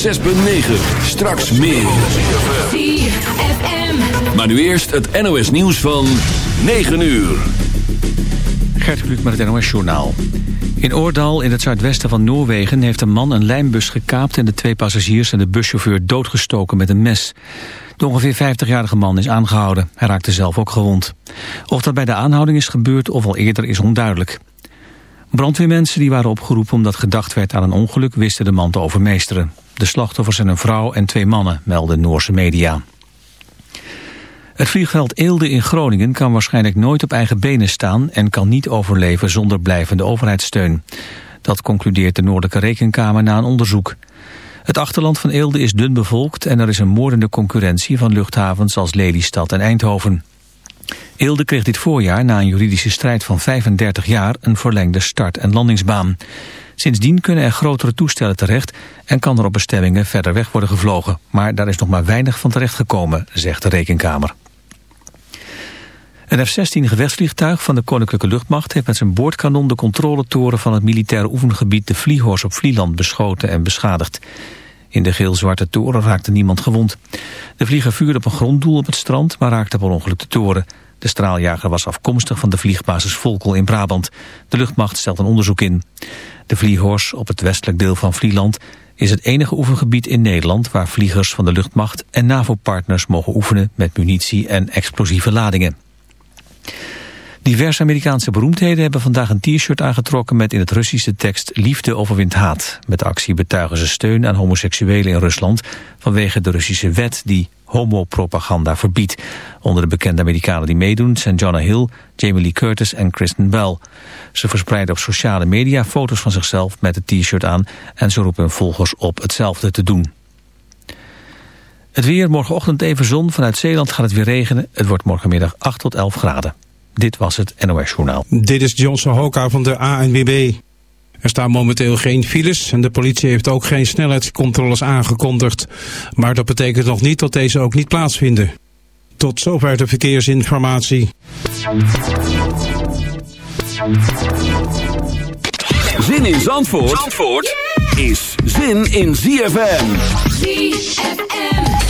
106.9. Straks meer. Maar nu eerst het NOS nieuws van 9 uur. Gert Kluk met het NOS Journaal. In Oordal, in het zuidwesten van Noorwegen, heeft een man een lijnbus gekaapt... en de twee passagiers en de buschauffeur doodgestoken met een mes. De ongeveer 50-jarige man is aangehouden. Hij raakte zelf ook gewond. Of dat bij de aanhouding is gebeurd of al eerder is onduidelijk. Brandweermensen die waren opgeroepen omdat gedacht werd aan een ongeluk... wisten de man te overmeesteren. De slachtoffers zijn een vrouw en twee mannen, melden Noorse media. Het vliegveld Eelde in Groningen kan waarschijnlijk nooit op eigen benen staan... en kan niet overleven zonder blijvende overheidssteun. Dat concludeert de Noordelijke Rekenkamer na een onderzoek. Het achterland van Eelde is dun bevolkt en er is een moordende concurrentie van luchthavens als Lelystad en Eindhoven. Eelde kreeg dit voorjaar na een juridische strijd van 35 jaar een verlengde start- en landingsbaan. Sindsdien kunnen er grotere toestellen terecht en kan er op bestemmingen verder weg worden gevlogen. Maar daar is nog maar weinig van terechtgekomen, zegt de Rekenkamer. Een F-16 gevechtsvliegtuig van de Koninklijke Luchtmacht heeft met zijn boordkanon de controletoren van het militaire oefengebied de Vliehorst op Vlieland beschoten en beschadigd. In de geel-zwarte toren raakte niemand gewond. De vlieger vuurde op een gronddoel op het strand, maar raakte per ongeluk de toren. De straaljager was afkomstig van de vliegbasis Volkel in Brabant. De luchtmacht stelt een onderzoek in. De Vliehorst op het westelijk deel van Vlieland is het enige oefengebied in Nederland waar vliegers van de luchtmacht en NAVO-partners mogen oefenen met munitie en explosieve ladingen. Diverse Amerikaanse beroemdheden hebben vandaag een t-shirt aangetrokken met in het Russische tekst Liefde overwint haat. Met de actie betuigen ze steun aan homoseksuelen in Rusland vanwege de Russische wet die homopropaganda verbiedt. Onder de bekende Amerikanen die meedoen zijn Jonah Hill, Jamie Lee Curtis en Kristen Bell. Ze verspreiden op sociale media foto's van zichzelf met het t-shirt aan en ze roepen hun volgers op hetzelfde te doen. Het weer, morgenochtend even zon. Vanuit Zeeland gaat het weer regenen. Het wordt morgenmiddag 8 tot 11 graden. Dit was het NOS Journaal. Dit is Johnson Hoka van de ANWB. Er staan momenteel geen files en de politie heeft ook geen snelheidscontroles aangekondigd. Maar dat betekent nog niet dat deze ook niet plaatsvinden. Tot zover de verkeersinformatie. Zin in Zandvoort, Zandvoort is zin in ZFM. ZFM.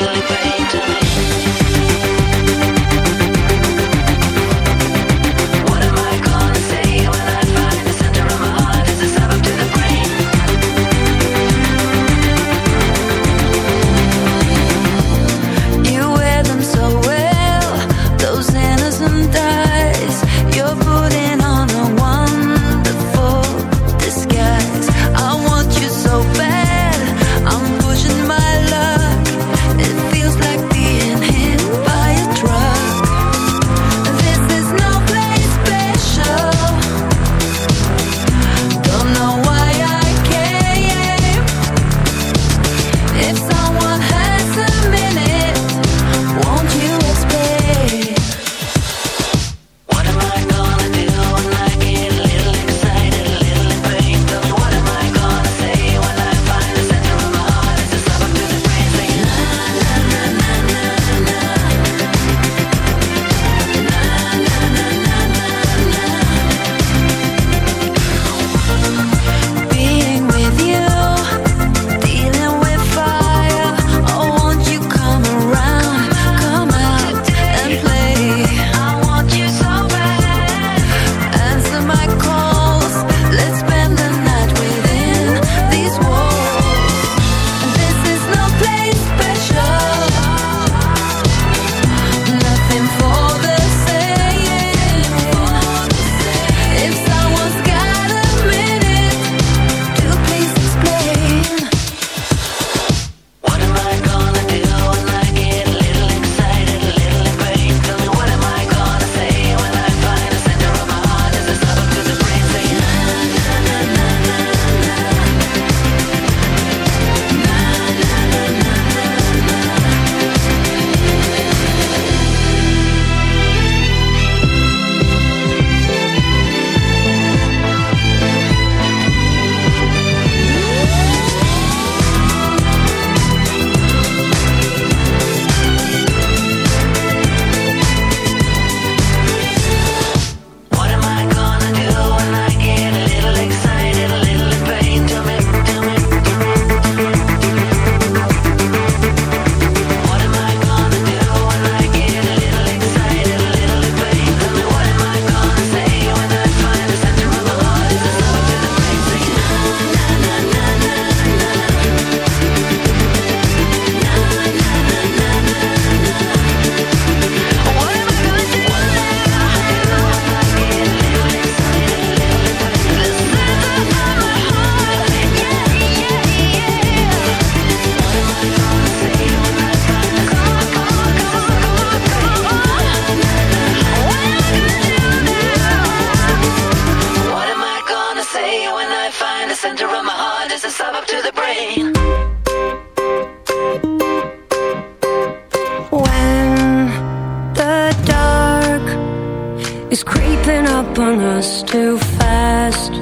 is creeping up on us too fast.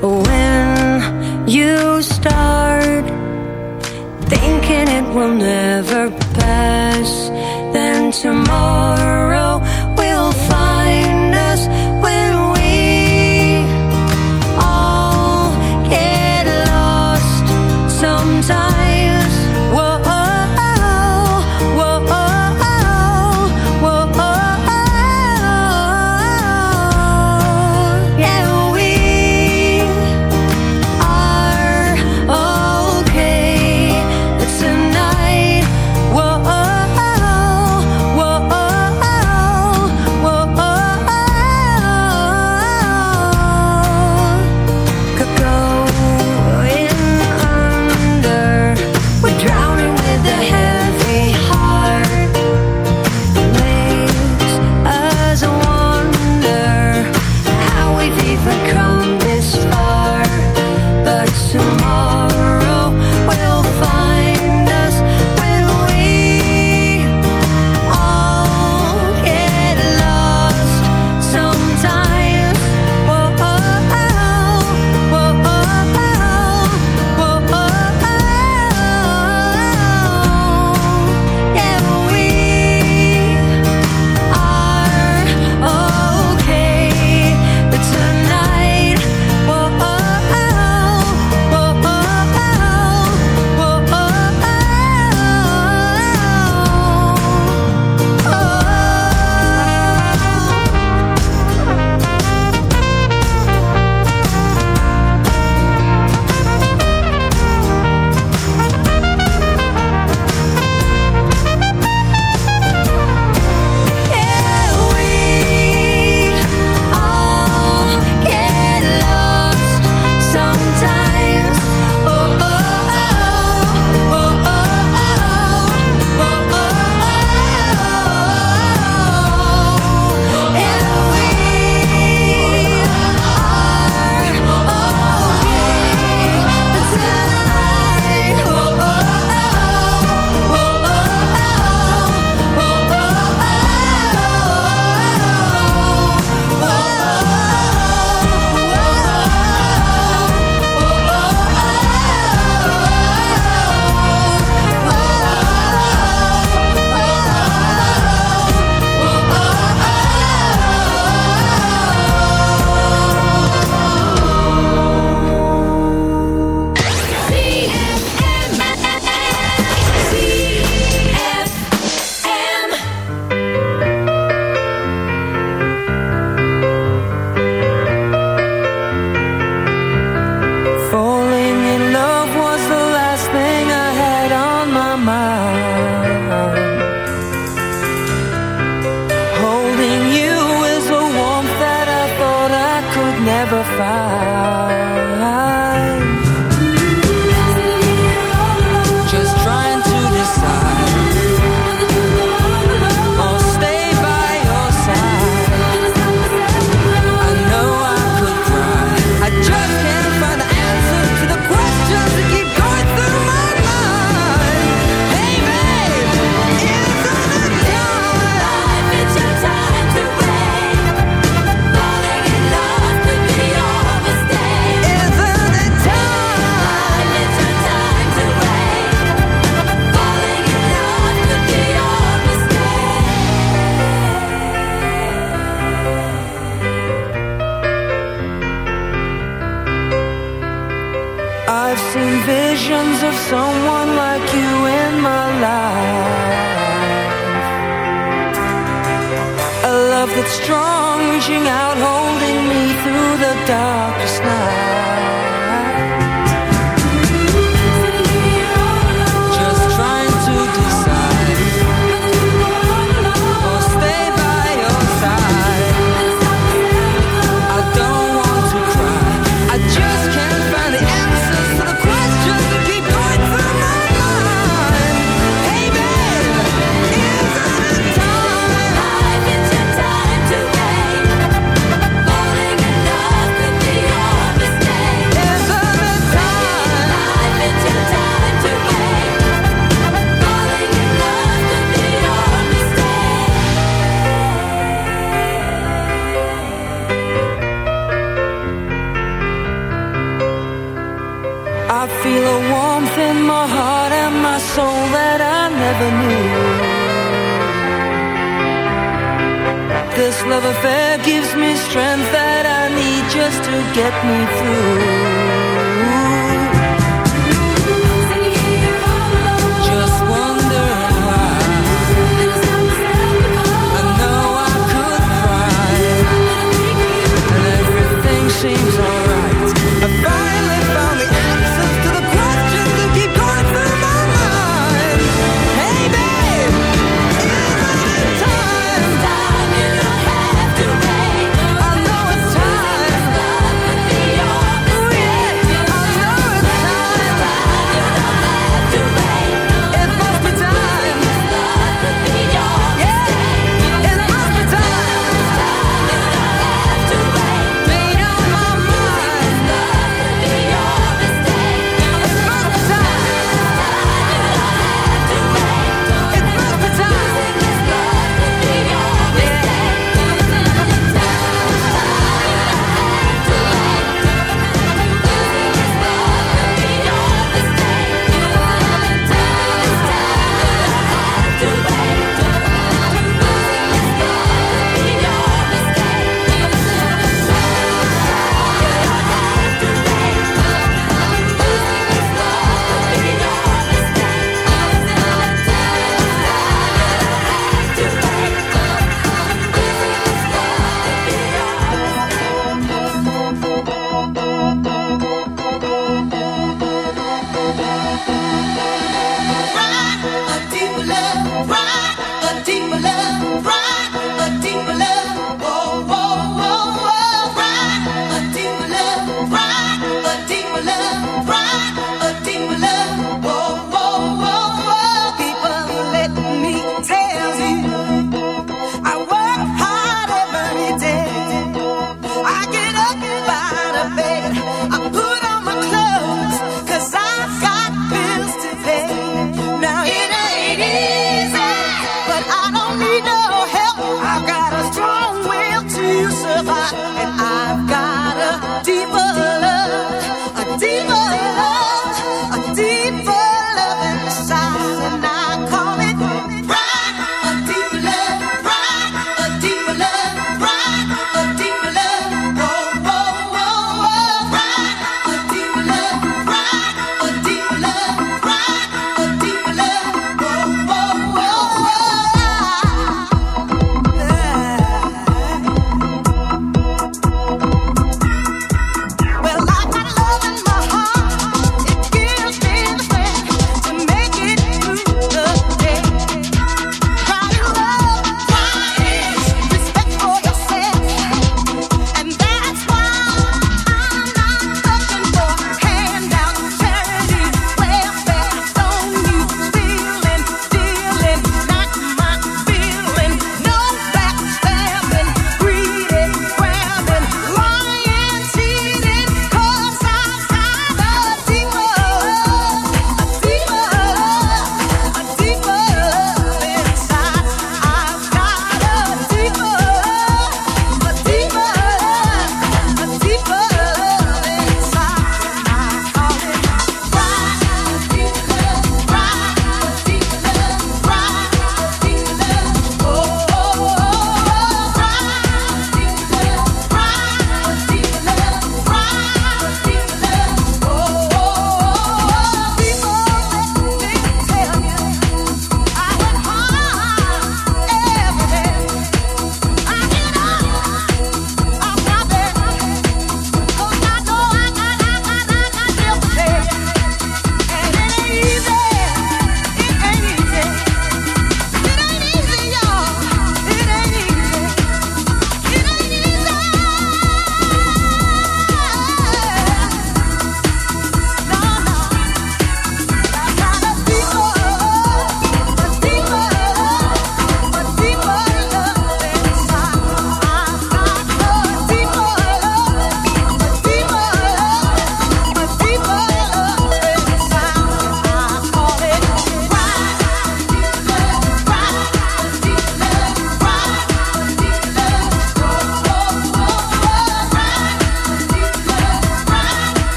When you start thinking it will never pass, then tomorrow we'll find. And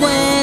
when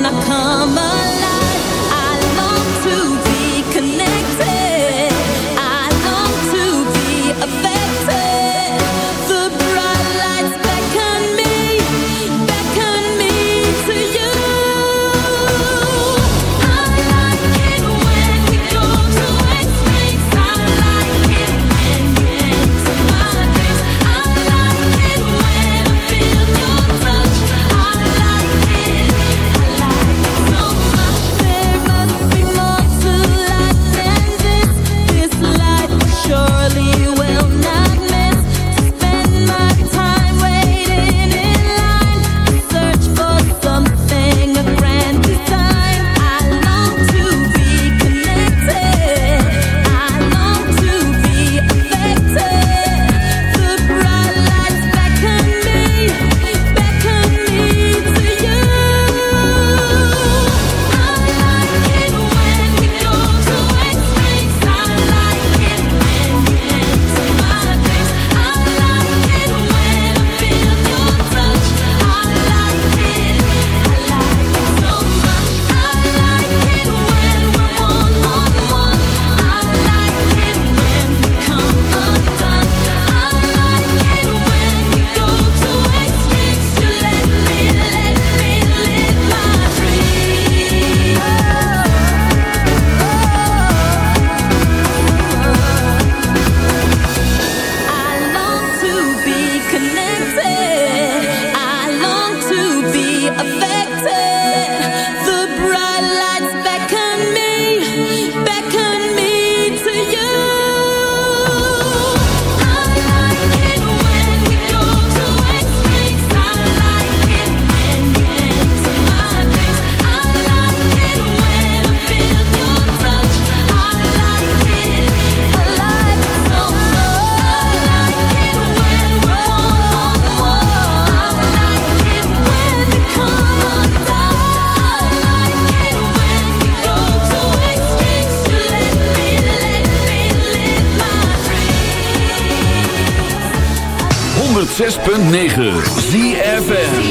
106.9 ZFM.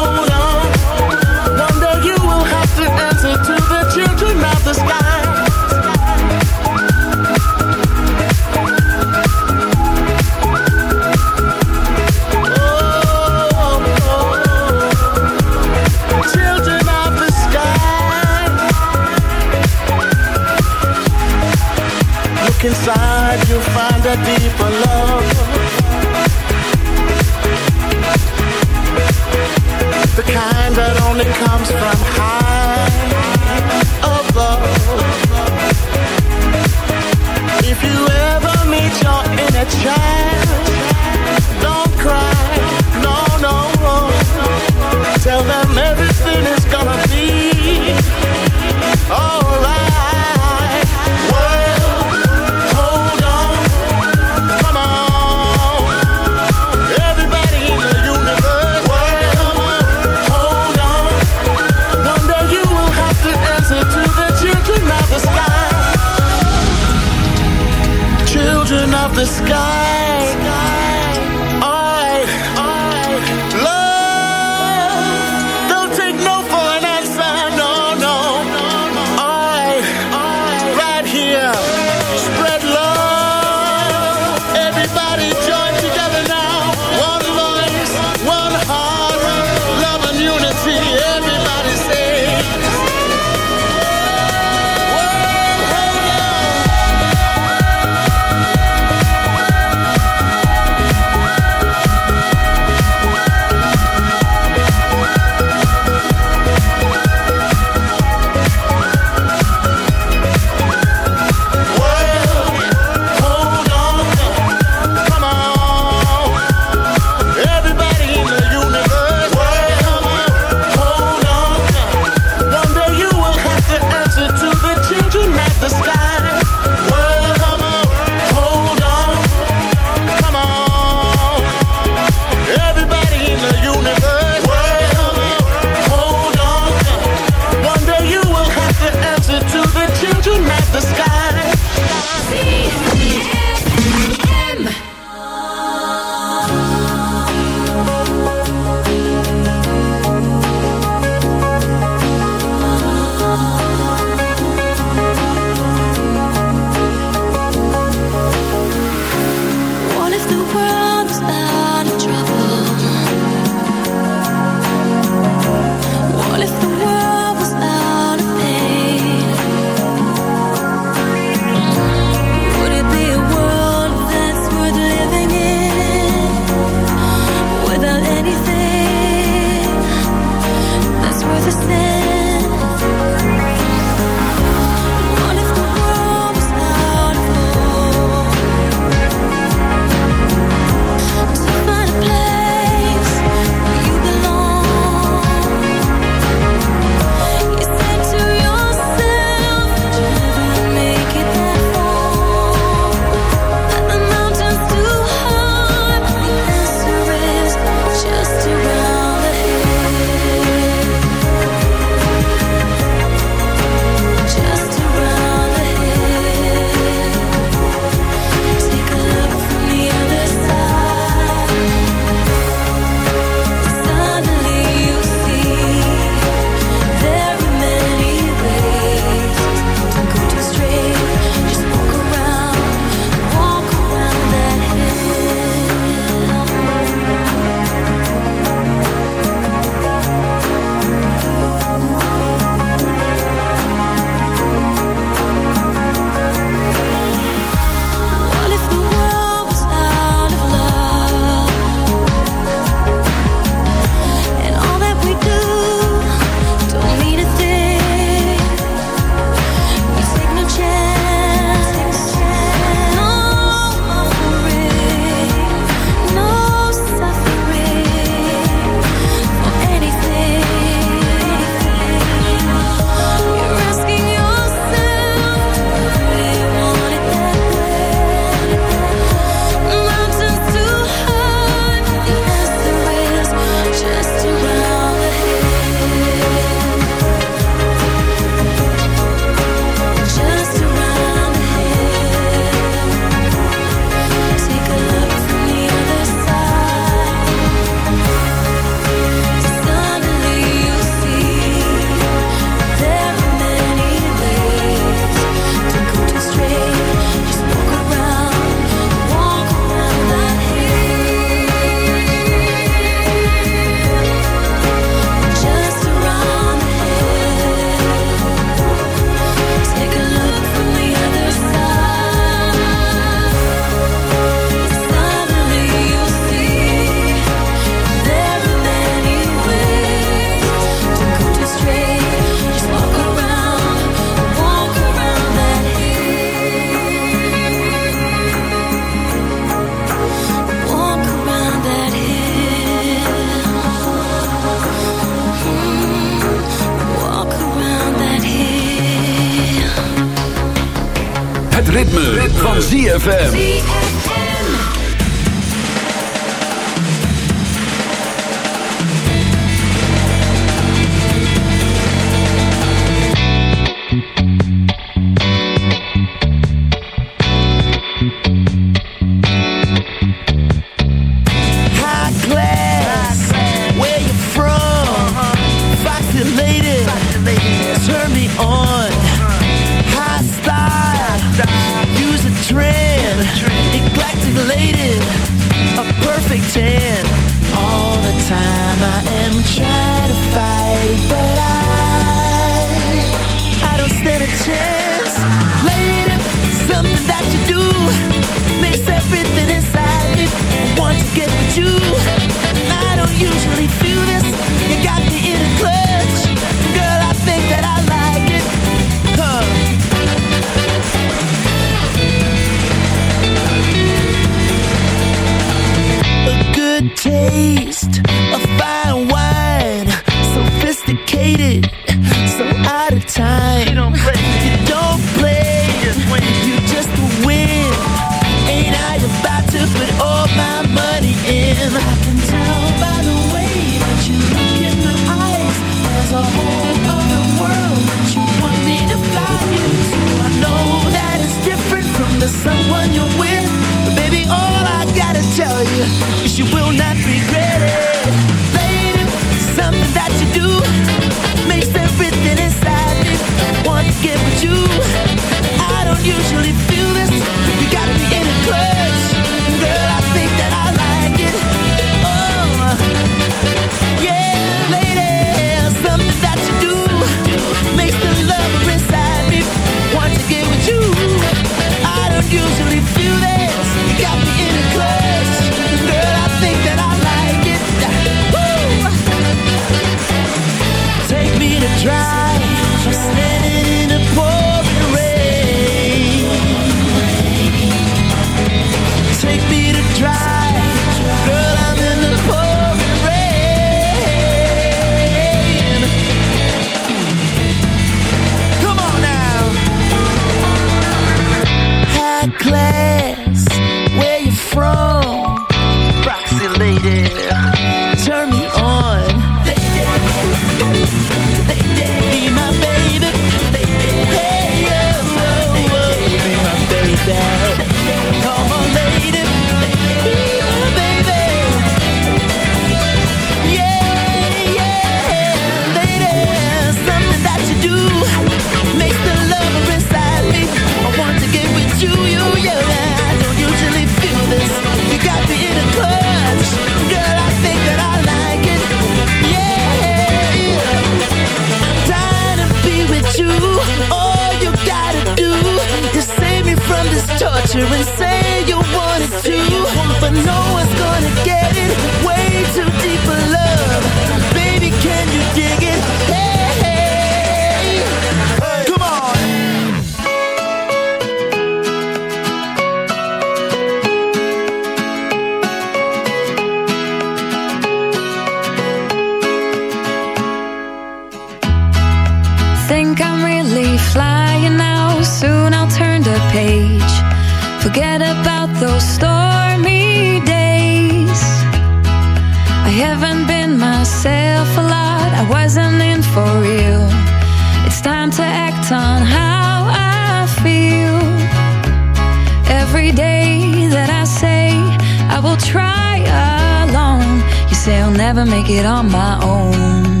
I'll never make it on my own.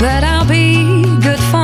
But I'll be good for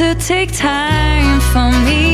to take time for me.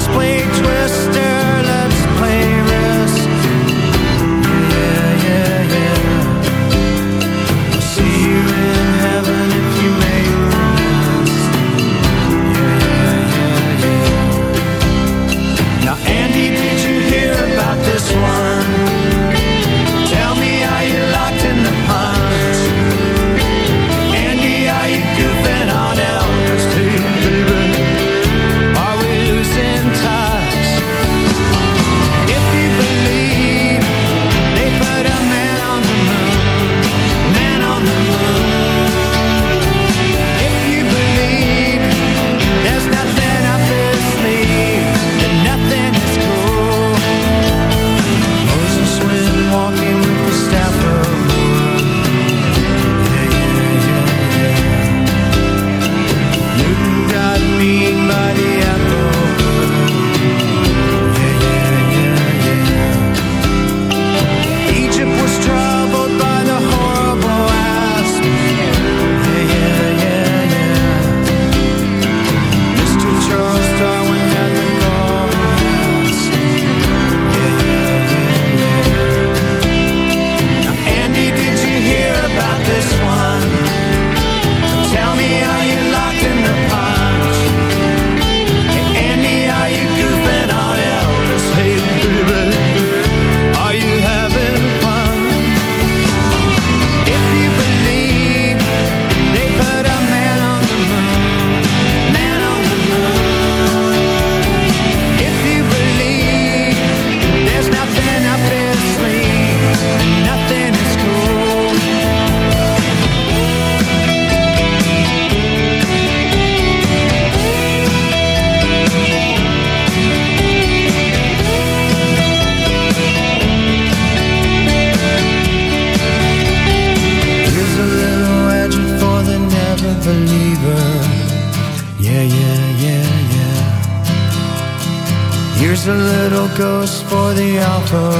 explain control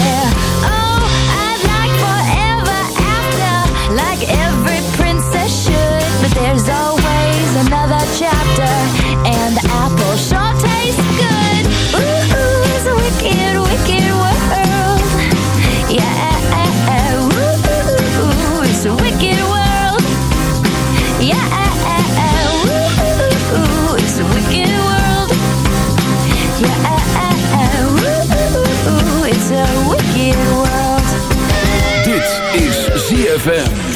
ZFM.